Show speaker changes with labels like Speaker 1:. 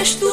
Speaker 1: és tu